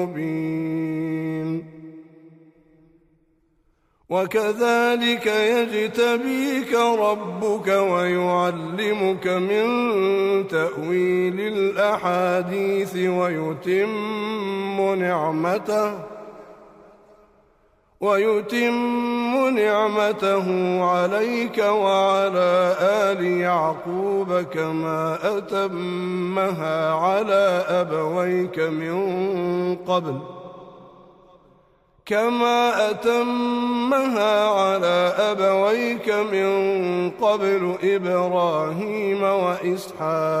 مبين وكذلك يجتبيك ربك ويعلمك من تأويل الأحاديث ويتم نعمته. ويتم نعمته عليك وعلى آل يعقوب كما أتمها على أبويك من قبل. كما أتمها على أبويك من قبل إبراهيم وإسحاق.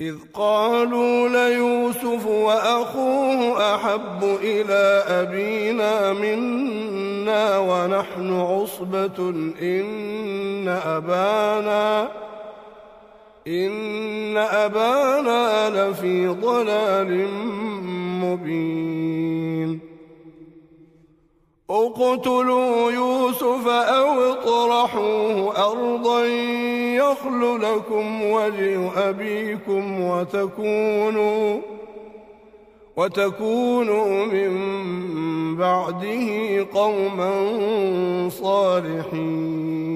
إذ قالوا ليوسف وأخوه أحب إلى أبينا منا ونحن عصبة إن أبانا إن أبانا لفي ضلال مبين. اقتلوا يوسف أو اطرحوه أرضا يخل لكم وجه أبيكم وتكونوا وتكونوا من بعده قوما صالحين.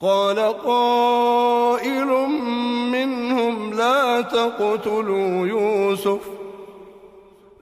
قال قائل منهم لا تقتلوا يوسف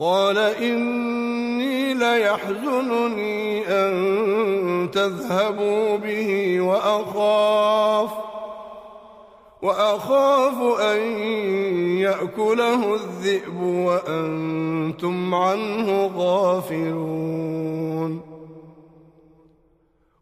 قال إني ليحزنني أن تذهبوا به وأخاف وأخاف أن يأكله الذئب وأنتم عنه غافلون.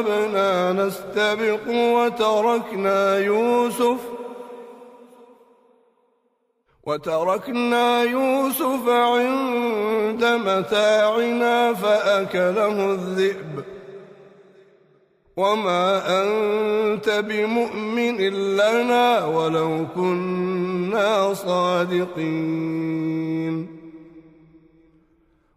ذهبنا نستبق وتركنا يوسف وتركنا يوسف عند متاعنا فأكله الذئب. وما أنت بمؤمن لنا ولو كنا صادقين.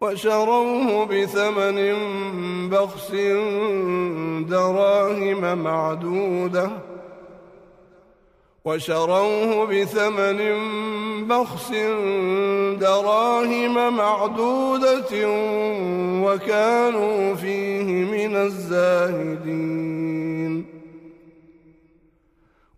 وشروه بثمن بخس دراهم معدودة. وشروه بثمن بخس دراهم معدودة وكانوا فيه من الزاهدين.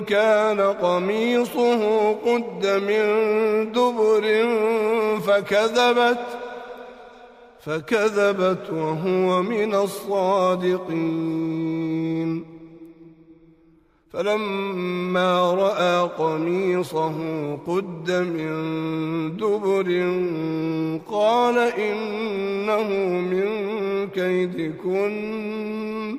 كان قميصه قد من دبر فكذبت فكذبت وهو من الصادقين. فلما رأى قميصه قد من دبر قال إنه من كيدكن.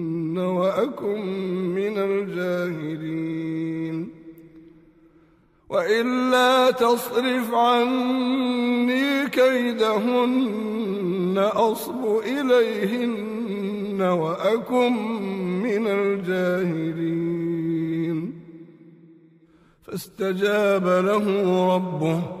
وأكن من الجاهلين. وإلا تصرف عني كيدهن أصب إليهن وأكن من الجاهلين. فاستجاب له ربه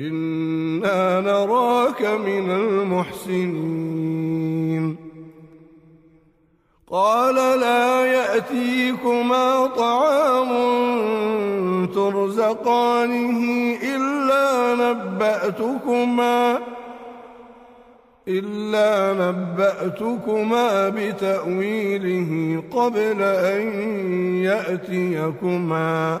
إنا نراك من المحسنين. قال لا يأتيكما طعام ترزقانه إلا نبأتكما إلا نبأتكما بتأويله قبل أن يأتيكما.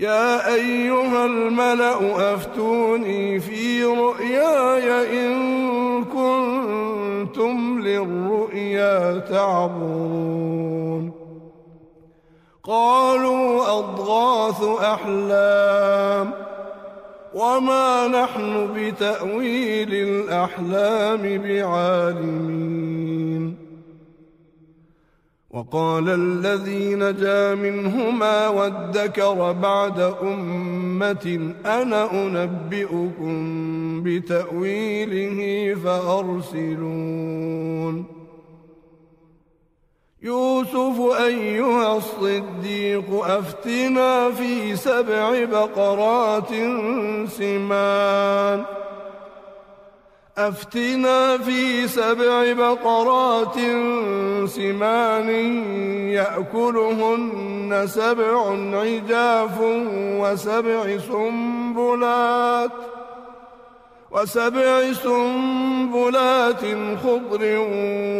يا أيها الملأ أفتوني في رؤياي إن كنتم للرؤيا تعبرون قالوا أضغاث أحلام وما نحن بتأويل الأحلام بعالمين. وقال الذي نجا منهما وادكر بعد أمة أنا أنبئكم بتأويله فأرسلون. يوسف أيها الصديق أفتنا في سبع بقرات سمان. أفتنا في سبع بقرات سمان يأكلهن سبع عجاف وسبع سنبلات وسبع سنبلات خضر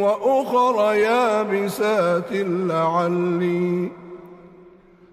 وأخر يابسات لعلي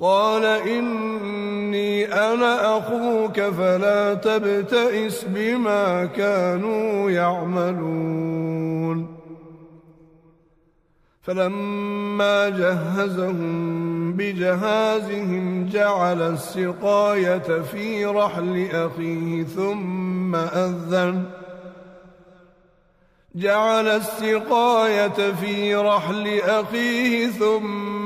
قال إني أنا أخوك فلا تبتئس بما كانوا يعملون. فلما جهزهم بجهازهم جعل السقاية في رحل أخيه ثم أذن. جعل السقاية في رحل أخيه ثم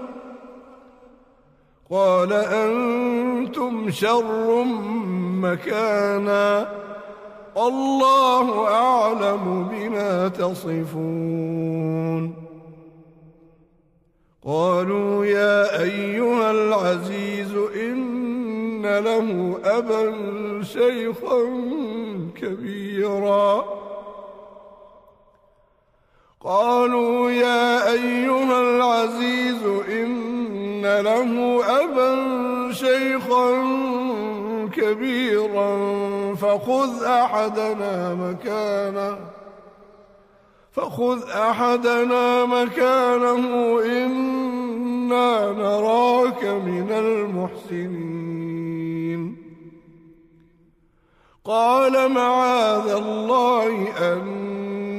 قال أنتم شر مكانا والله أعلم بما تصفون. قالوا يا أيها العزيز إن له أبا شيخا كبيرا. قالوا يا أيها العزيز له أبا شيخا كبيرا فخذ أحدنا مكانه فخذ أحدنا مكانه إنا نراك من المحسنين. قال معاذ الله أن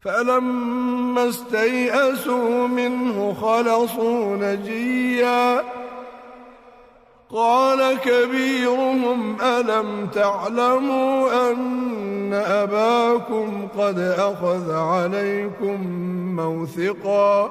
فلما استيئسوا منه خلصوا نجيا قال كبيرهم ألم تعلموا أن أباكم قد أخذ عليكم موثقا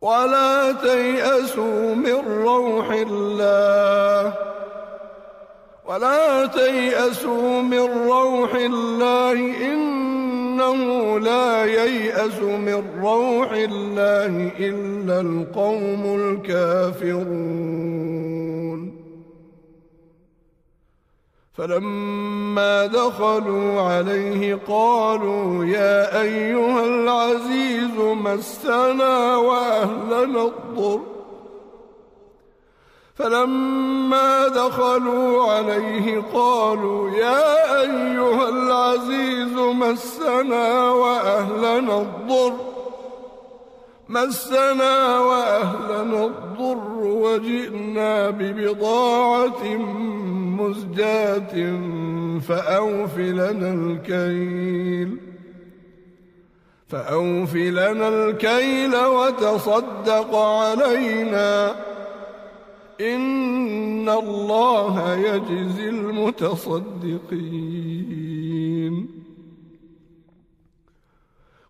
ولا تيأسوا من روح الله. ولا تيأسوا من روح الله إنه لا ييأس من روح الله إلا القوم الكافرون. فلما دخلوا عليه قالوا يا أيها العزيز مسنا وأهلنا الضر. فلما دخلوا عليه قالوا يا أيها العزيز مسنا وأهلنا الضر. مسنا وأهلنا الضر وجئنا ببضاعة مزجاة فأوف لنا الكيل فأوف لنا الكيل وتصدق علينا إن الله يجزي المتصدقين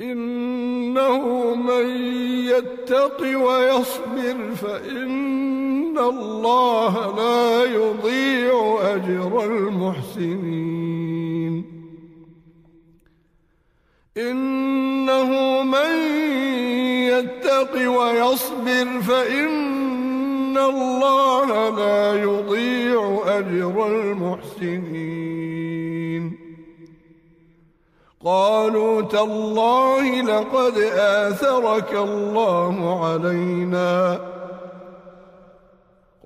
إنه من يتق ويصبر فإن الله لا يضيع أجر المحسنين. إنه من يتق ويصبر فإن الله لا يضيع أجر المحسنين. قالوا تالله لقد آثرك الله علينا.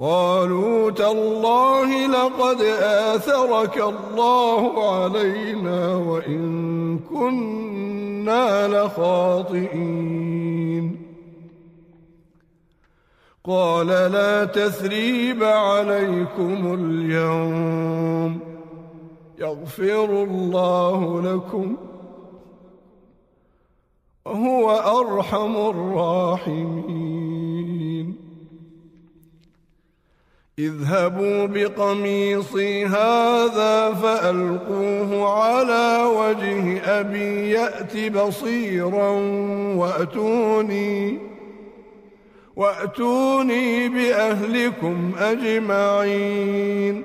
قالوا تالله لقد آثرك الله علينا وإن كنا لخاطئين. قال لا تثريب عليكم اليوم. يغفر الله لكم وهو أرحم الراحمين. اذهبوا بقميصي هذا فألقوه على وجه أبي يأت بصيرا وأتوني وأتوني بأهلكم أجمعين.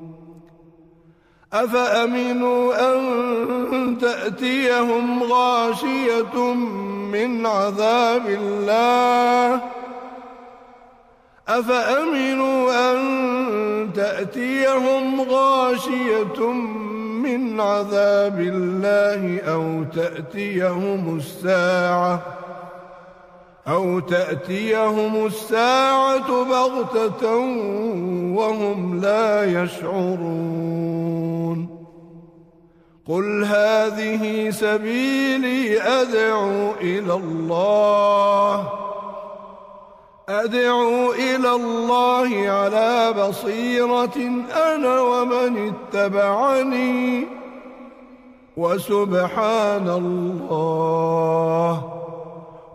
أفأمنوا أن تأتيهم غاشية من عذاب الله؟ أفأمنوا أن تأتيهم غاشية من عذاب الله أو تأتيهم الساعة؟ أو تأتيهم الساعة بغتة وهم لا يشعرون. قل هذه سبيلي أدعو إلى الله. أدعو إلى الله على بصيرة أنا ومن اتبعني. وسبحان الله.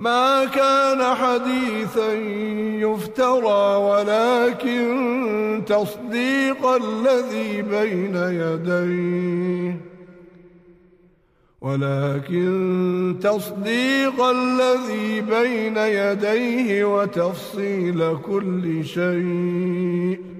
ما كان حديثا يفترى ولكن تصديق الذي بين يديه. ولكن تصديق الذي بين يديه وتفصيل كل شيء.